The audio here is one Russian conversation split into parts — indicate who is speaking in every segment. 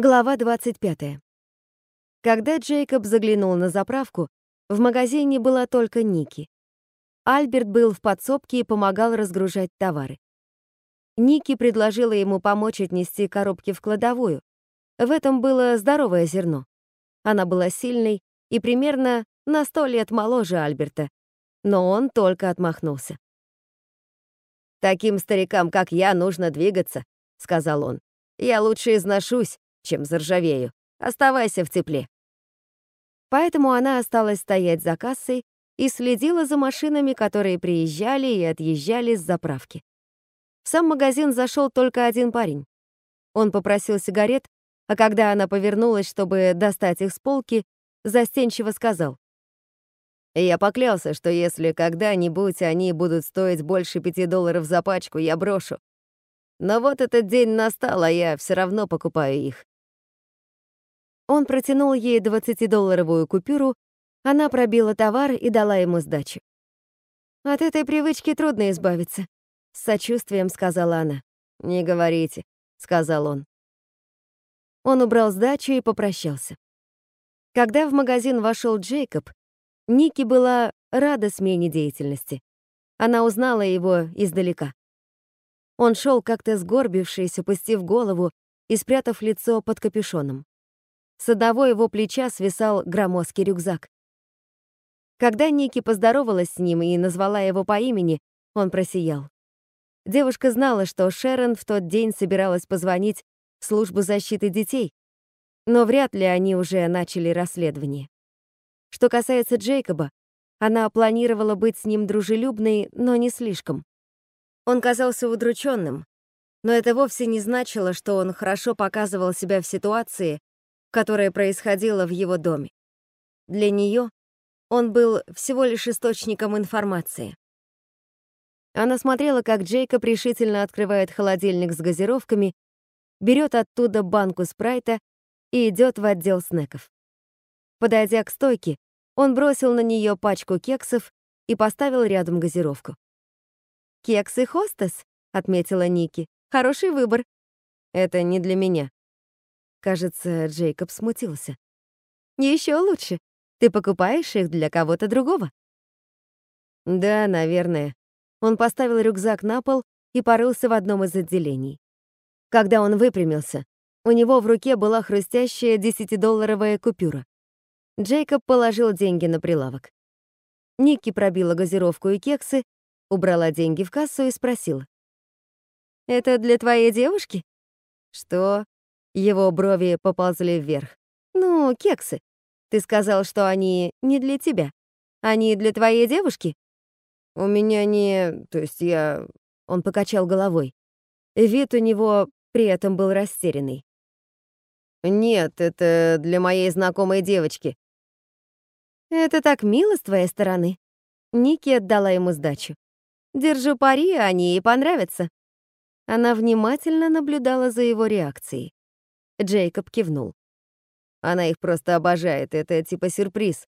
Speaker 1: Глава 25. Когда Джейкоб заглянул на заправку, в магазине была только Ники. Альберт был в подсобке и помогал разгружать товары. Ники предложила ему помочь отнести коробки в кладовую. В этом было здоровое зерно. Она была сильной и примерно на сто лет моложе Альберта, но он только отмахнулся.
Speaker 2: «Таким старикам, как я, нужно двигаться», — сказал он. «Я лучше изношусь, чем заржавею. Оставайся в тепле».
Speaker 1: Поэтому она осталась стоять за кассой и следила за машинами, которые приезжали и отъезжали с заправки. В сам магазин зашел только один парень. Он попросил сигарет, а когда она повернулась, чтобы достать их с полки, застенчиво сказал.
Speaker 2: «Я поклялся, что если когда-нибудь они будут стоить больше пяти долларов за пачку, я брошу. Но вот этот день настал, а я все равно покупаю их.
Speaker 1: Он протянул ей 20-долларовую купюру, она пробила товар и дала ему сдачу. «От этой привычки трудно избавиться», — с сочувствием сказала она.
Speaker 2: «Не говорите», — сказал он.
Speaker 1: Он убрал сдачу и попрощался. Когда в магазин вошел Джейкоб, Ники была рада смене деятельности. Она узнала его издалека. Он шел как-то сгорбившись, опустив голову и спрятав лицо под капюшоном. С одного его плеча свисал громоздкий рюкзак. Когда Ники поздоровалась с ним и назвала его по имени, он просиял. Девушка знала, что Шерон в тот день собиралась позвонить в службу защиты детей, но вряд ли они уже начали расследование. Что касается Джейкоба, она планировала быть с ним дружелюбной, но не слишком. Он казался удрученным, но это вовсе не значило, что он хорошо показывал себя в ситуации, которое происходило в его доме. Для нее он был всего лишь источником информации. Она смотрела, как Джейкоб решительно открывает холодильник с газировками, берет оттуда банку спрайта и идет в отдел снеков. Подойдя к стойке, он бросил на нее пачку кексов и поставил рядом газировку. «Кексы хостес», — отметила Ники. «Хороший выбор». «Это не для меня», Кажется, Джейкоб смутился. Еще лучше. Ты покупаешь их для кого-то другого. Да, наверное. Он поставил рюкзак на пол и порылся в одном из отделений. Когда он выпрямился, у него в руке была хрустящая десятидолларовая купюра. Джейкоб положил деньги на прилавок. Никки пробила газировку и кексы, убрала деньги в кассу и спросила. «Это для твоей девушки?» «Что?» Его брови поползли вверх. «Ну, кексы. Ты сказал, что они не для тебя. Они для твоей девушки?» «У меня не... То есть я...» Он покачал головой. Вид у него при этом был растерянный. «Нет, это для моей знакомой девочки». «Это так мило с твоей стороны». Ники отдала ему сдачу. «Держу пари, они ей понравятся». Она внимательно наблюдала за его реакцией. Джейкоб кивнул. Она их просто обожает, это типа сюрприз.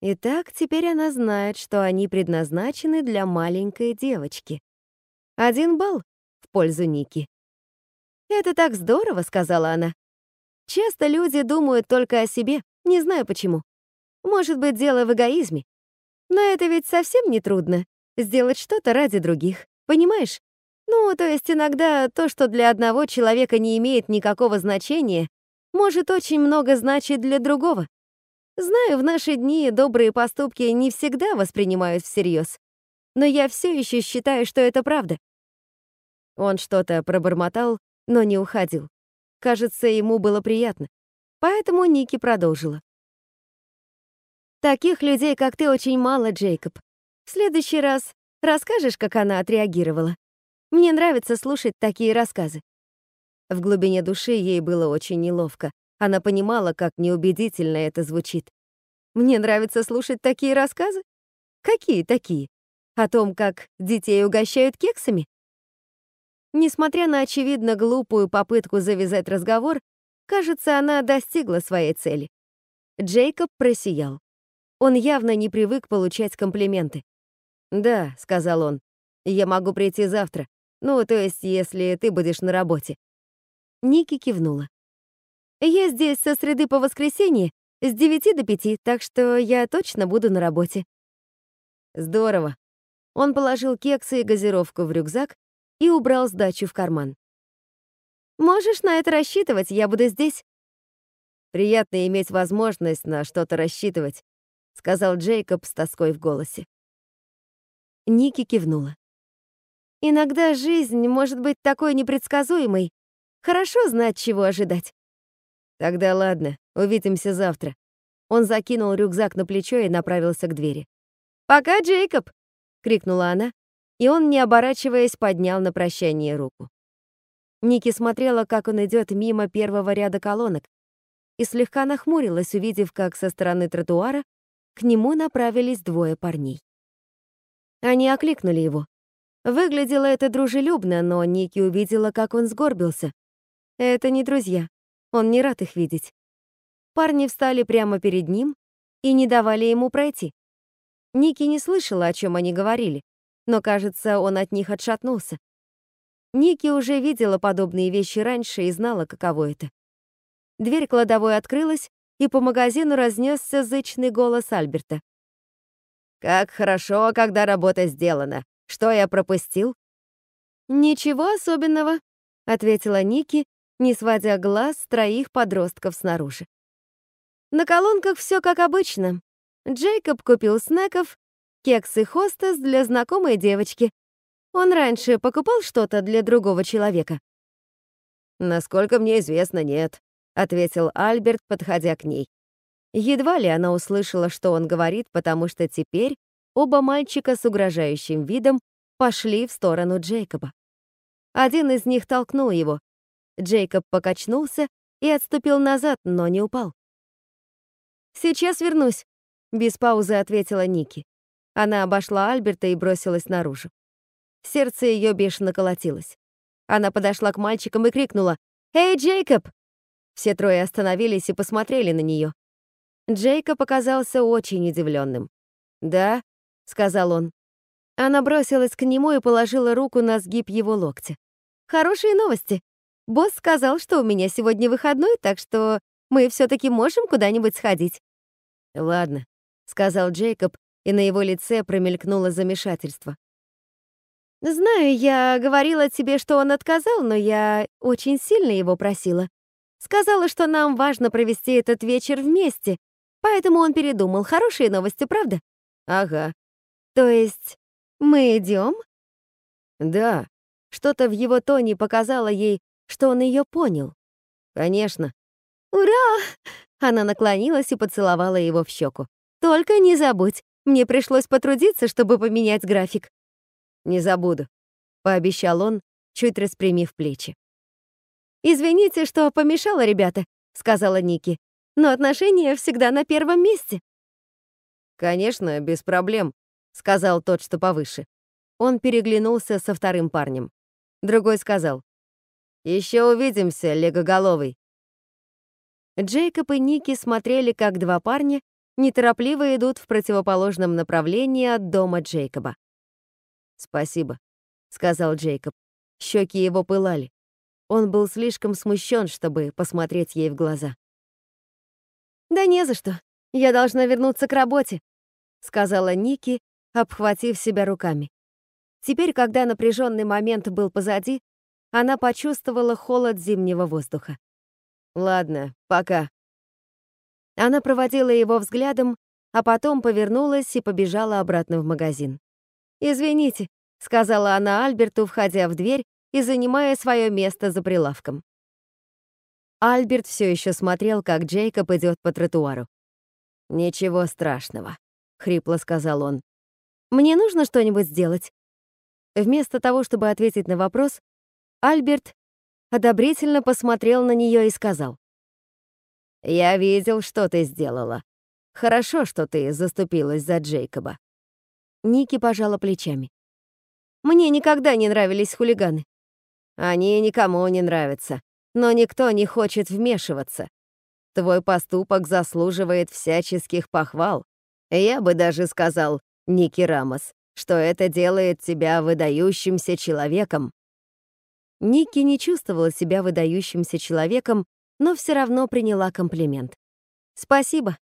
Speaker 1: Итак, теперь она знает, что они предназначены для маленькой девочки. Один балл в пользу Ники. «Это так здорово», — сказала она. «Часто люди думают только о себе, не знаю почему. Может быть, дело в эгоизме. Но это ведь совсем не трудно — сделать что-то ради других, понимаешь? Ну, то есть иногда то, что для одного человека не имеет никакого значения, может очень много значить для другого. Знаю, в наши дни добрые поступки не всегда воспринимают всерьез, но я все еще считаю, что это правда. Он что-то пробормотал, но не уходил. Кажется, ему было приятно. Поэтому Ники продолжила. Таких людей, как ты, очень мало, Джейкоб. В следующий раз расскажешь, как она отреагировала? Мне нравится слушать такие рассказы. В глубине души ей было очень неловко. Она понимала, как неубедительно это звучит. Мне нравится слушать такие рассказы? Какие такие? О том, как детей угощают кексами? Несмотря на очевидно глупую попытку завязать разговор, кажется, она достигла своей цели. Джейкоб просиял. Он явно не привык получать комплименты. «Да», — сказал он, — «я могу прийти завтра. Ну, то есть, если ты будешь на работе». Ники кивнула. Я здесь со среды по воскресенье с 9 до 5, так что я точно буду на работе.
Speaker 2: Здорово. Он положил кексы и газировку в рюкзак и убрал сдачу в карман.
Speaker 1: Можешь на это рассчитывать, я буду здесь.
Speaker 2: Приятно иметь возможность на что-то рассчитывать, сказал Джейкоб с тоской в голосе.
Speaker 1: Ники кивнула. Иногда жизнь может быть такой непредсказуемой. Хорошо знать, чего ожидать.
Speaker 2: Тогда ладно, увидимся завтра. Он закинул рюкзак на плечо и направился к двери.
Speaker 1: «Пока, Джейкоб!» — крикнула она,
Speaker 2: и он, не оборачиваясь, поднял на прощание руку.
Speaker 1: Ники смотрела, как он идет мимо первого ряда колонок, и слегка нахмурилась, увидев, как со стороны тротуара к нему направились двое парней. Они окликнули его. Выглядело это дружелюбно, но Ники увидела, как он сгорбился. Это не друзья. Он не рад их видеть. Парни встали прямо перед ним и не давали ему пройти. Ники не слышала, о чем они говорили, но, кажется, он от них отшатнулся. Ники уже видела подобные вещи раньше и знала, каково это. Дверь кладовой открылась, и по магазину разнесся зычный голос Альберта.
Speaker 2: «Как хорошо, когда работа сделана. Что я пропустил?»
Speaker 1: «Ничего особенного», — ответила Ники, не сводя глаз с троих подростков снаружи. На колонках все как обычно. Джейкоб купил снеков, кекс и хостес для знакомой девочки. Он раньше покупал что-то для другого человека?
Speaker 2: Насколько мне известно, нет ответил Альберт, подходя к ней. Едва ли она услышала, что он говорит, потому что теперь оба мальчика с угрожающим видом пошли в сторону Джейкоба. Один из них толкнул его. Джейкоб покачнулся и отступил назад, но не упал.
Speaker 1: «Сейчас вернусь», — без паузы ответила Ники. Она обошла Альберта и бросилась наружу. Сердце ее бешено колотилось. Она подошла к мальчикам и крикнула «Эй, Джейкоб, все трое остановились и посмотрели на нее. Джейка показался очень удивленным.
Speaker 2: «Да», — сказал он.
Speaker 1: Она бросилась к нему и положила руку на сгиб его локтя. «Хорошие новости. Босс сказал, что у меня сегодня выходной, так что мы все таки можем куда-нибудь сходить».
Speaker 2: «Ладно», — сказал Джейкоб, и на его лице промелькнуло замешательство.
Speaker 1: «Знаю, я говорила тебе, что он отказал, но я очень сильно его просила. Сказала, что нам важно провести этот вечер вместе, поэтому он передумал. Хорошие новости, правда?
Speaker 2: Ага.
Speaker 1: То есть мы идем?
Speaker 2: Да.
Speaker 1: Что-то в его тоне показало ей, что он ее понял.
Speaker 2: Конечно.
Speaker 1: Ура! Она наклонилась и поцеловала его в щеку. Только не забудь, мне пришлось потрудиться, чтобы поменять график.
Speaker 2: Не забуду, пообещал он, чуть распрямив плечи.
Speaker 1: «Извините, что помешала, ребята», — сказала Ники. «Но отношения всегда на первом месте».
Speaker 2: «Конечно, без проблем», — сказал тот, что повыше. Он переглянулся со вторым парнем. Другой сказал. «Еще увидимся, легоголовый».
Speaker 1: Джейкоб и Ники смотрели, как два парня неторопливо идут в противоположном направлении от дома Джейкоба.
Speaker 2: «Спасибо», — сказал Джейкоб. Щеки его пылали. Он был слишком смущен, чтобы посмотреть ей в глаза.
Speaker 1: «Да не за что. Я должна вернуться к работе», — сказала Ники, обхватив себя руками. Теперь, когда напряженный момент был позади, она почувствовала холод зимнего воздуха.
Speaker 2: «Ладно, пока».
Speaker 1: Она проводила его взглядом, а потом повернулась и побежала обратно в магазин. «Извините», — сказала она Альберту, входя в дверь и занимая свое место за прилавком. Альберт все еще смотрел, как Джейкоб идет по тротуару.
Speaker 2: «Ничего страшного», — хрипло сказал он.
Speaker 1: «Мне нужно что-нибудь сделать?» Вместо того, чтобы ответить на вопрос, Альберт одобрительно посмотрел на нее и сказал.
Speaker 2: «Я видел, что ты сделала. Хорошо, что ты заступилась за Джейкоба».
Speaker 1: Ники пожала плечами. «Мне никогда не нравились хулиганы.
Speaker 2: Они никому не нравятся, но никто не хочет вмешиваться. Твой поступок заслуживает всяческих похвал. Я бы даже сказал, Ники Рамос, что это делает тебя выдающимся человеком.
Speaker 1: Ники не чувствовала себя выдающимся человеком, но все равно приняла комплимент. «Спасибо»,